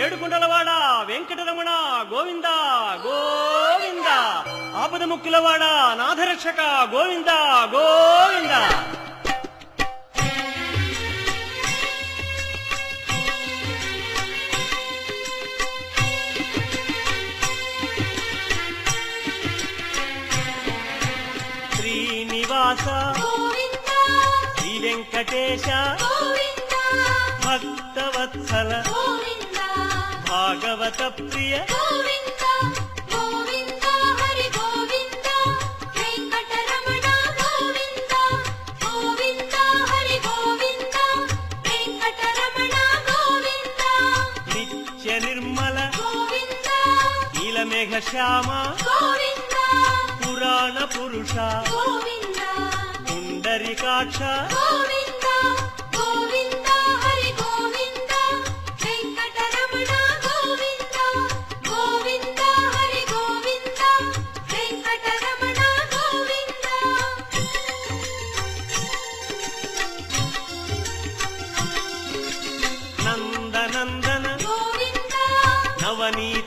ఏడుకుండలవాడ వెంకటరమణ గోవింద గోవింద. ఆపద ముక్కులవాడ నాథరక్షక గోవింద గోవింద. శ్రీనివాస శ్రీ వెంకటేశ భక్తవత్సల భాగవత ప్రియ నిత్య నిర్మల నీలమేఘ శ్యామ పురాణ పురుష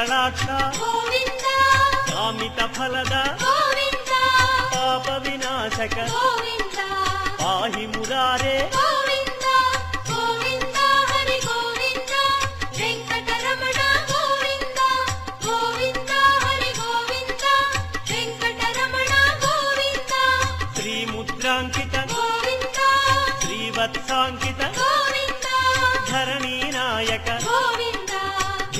క్షణాక్ష కామిత ఫలద పాప వినాశక పాహి మురారే. శ్రీముద్రాంకిత శ్రీవత్సాంకిత ధరణీనాయక గోవింద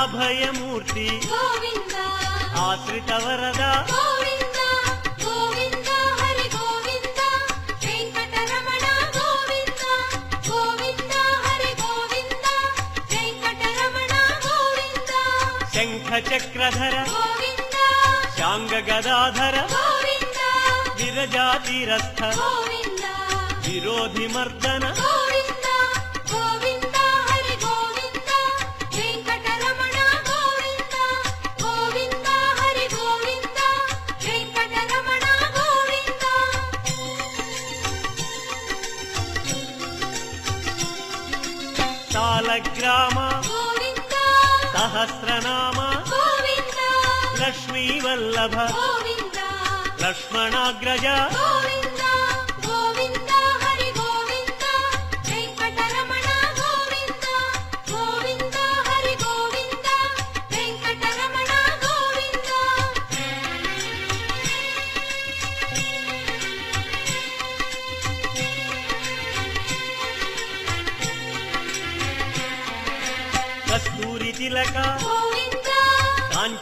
అభయమూర్తి ఆశ్రిత వరద శంఖ చక్రధర శాంగ గదాధర విరజాతిరస్థ. విరోధి మర్దన సాలగ్రామ సహస్రనామ లక్ష్మీవల్లభ లక్ష్మణాగ్రజ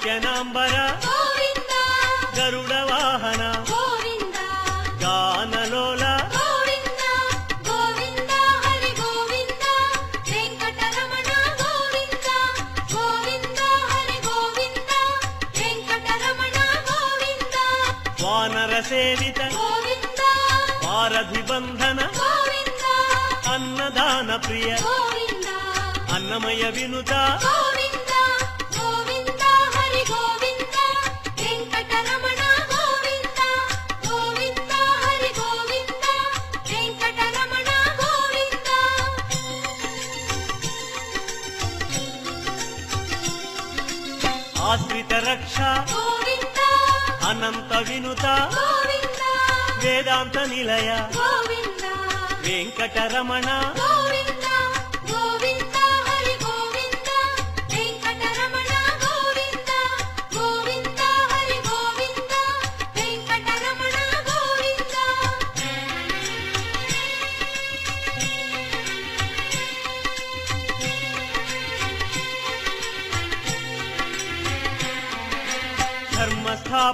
కాంచనాంబర గరుడ వాహన గానలోల వానర సేవిత వారధి అన్నదాన ప్రియ అన్నమయ వినుతా ఆశ్రిత రక్ష అనంత వినుత వేదాంత నిలయ వెంకటరమణ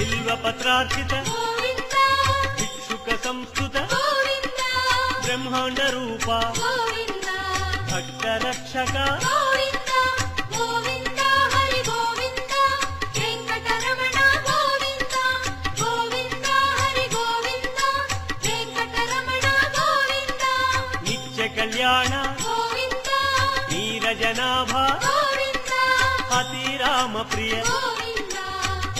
బిల్వపత్రార్చిత భిక్షుక సంస్కృత బ్రహ్మాండ రూప భక్త రక్షక. కళ్యాణ నీరజనాభ అతి రామ ప్రియ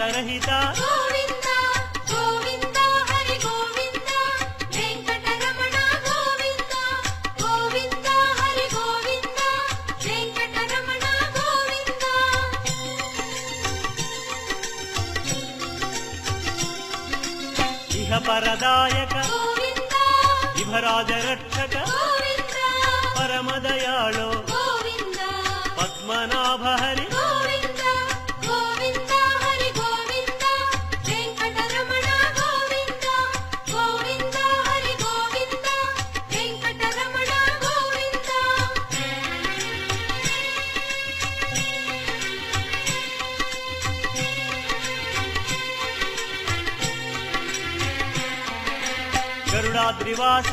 రహిత పరదాయక యువరాజరక్షక పరమదయాళో పద్మనాభ నీలాద్రివాస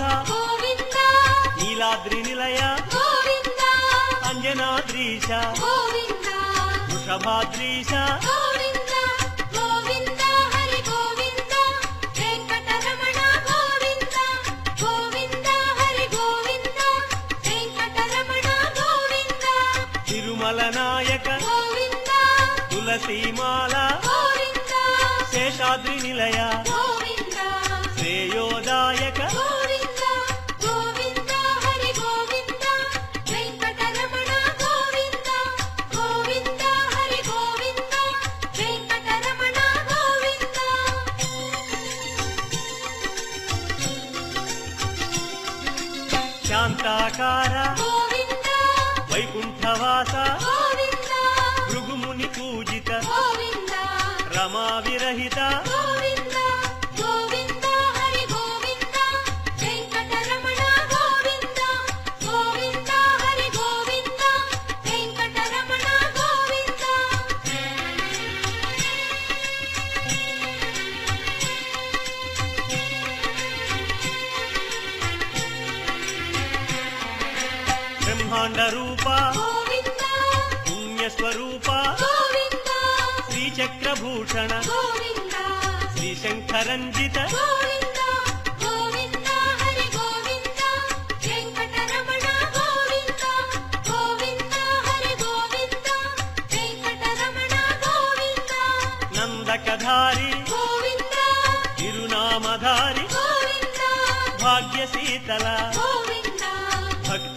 నీలాద్రి నిలయ అంజనాద్రీశ వృషభాద్రీశ తిరుమలనాయక శేషాద్రి నిలయా का చంద్రరూప పుణ్యస్వరూప. శ్రీచక్రభూషణ. శ్రీశంకరంజిత. నందకధారి. తిరునామధారి. భాగ్యశీతల.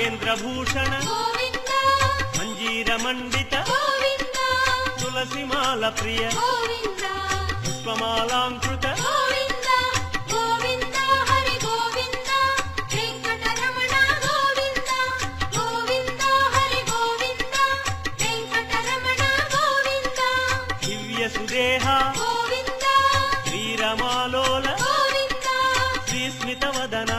నాగేంద్రభూషణ మంజీరమండిత తులసిమాల ప్రియ పుష్పమాలాంకృత సుదేహ శ్రీరమాలోల శ్రీస్మిత వదనా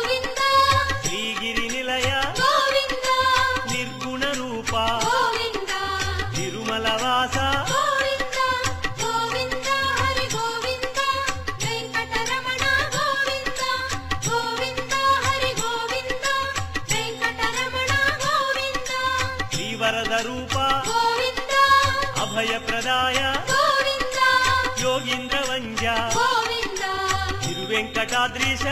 ಗೋವಿಂದರಾಯ ಯೋಗೀಂದ್ರ ವಂಜ ತಿರುವೆಂಕಟಾದ್ರೀಶ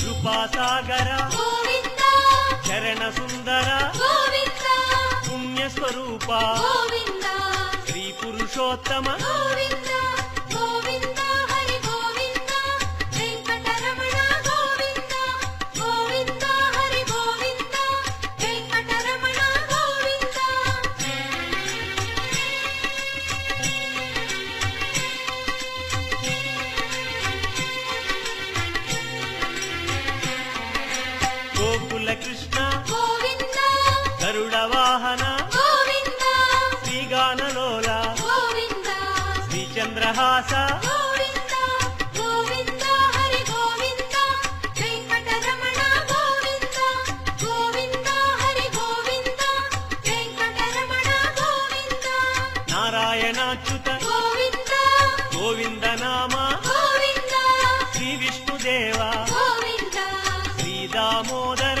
ಕೃಪಾಸಾಗರ రూపా శ్రీ పురుషోత్తమ. గోవింద గోవింద హాస నారాయణాచ్యుత. గోవింద నామ శ్రీ విష్ణుదేవ. శ్రీ దామోదర.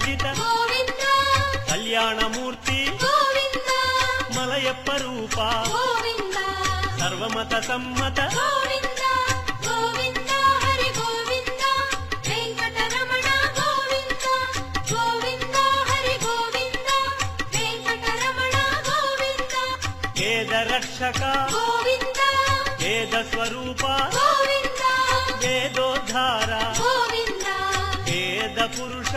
సమ్మత. సమ్మత వేద రక్షక వేద స్వరూప వేదోద్ధార వేద పురుష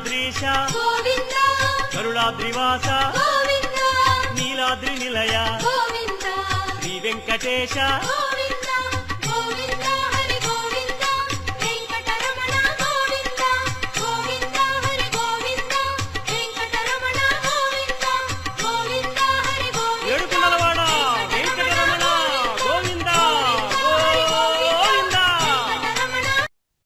కరుణాద్రీశ కరుణాద్రివాస నీలాద్రి నిలయ శ్రీ వెంకటేశ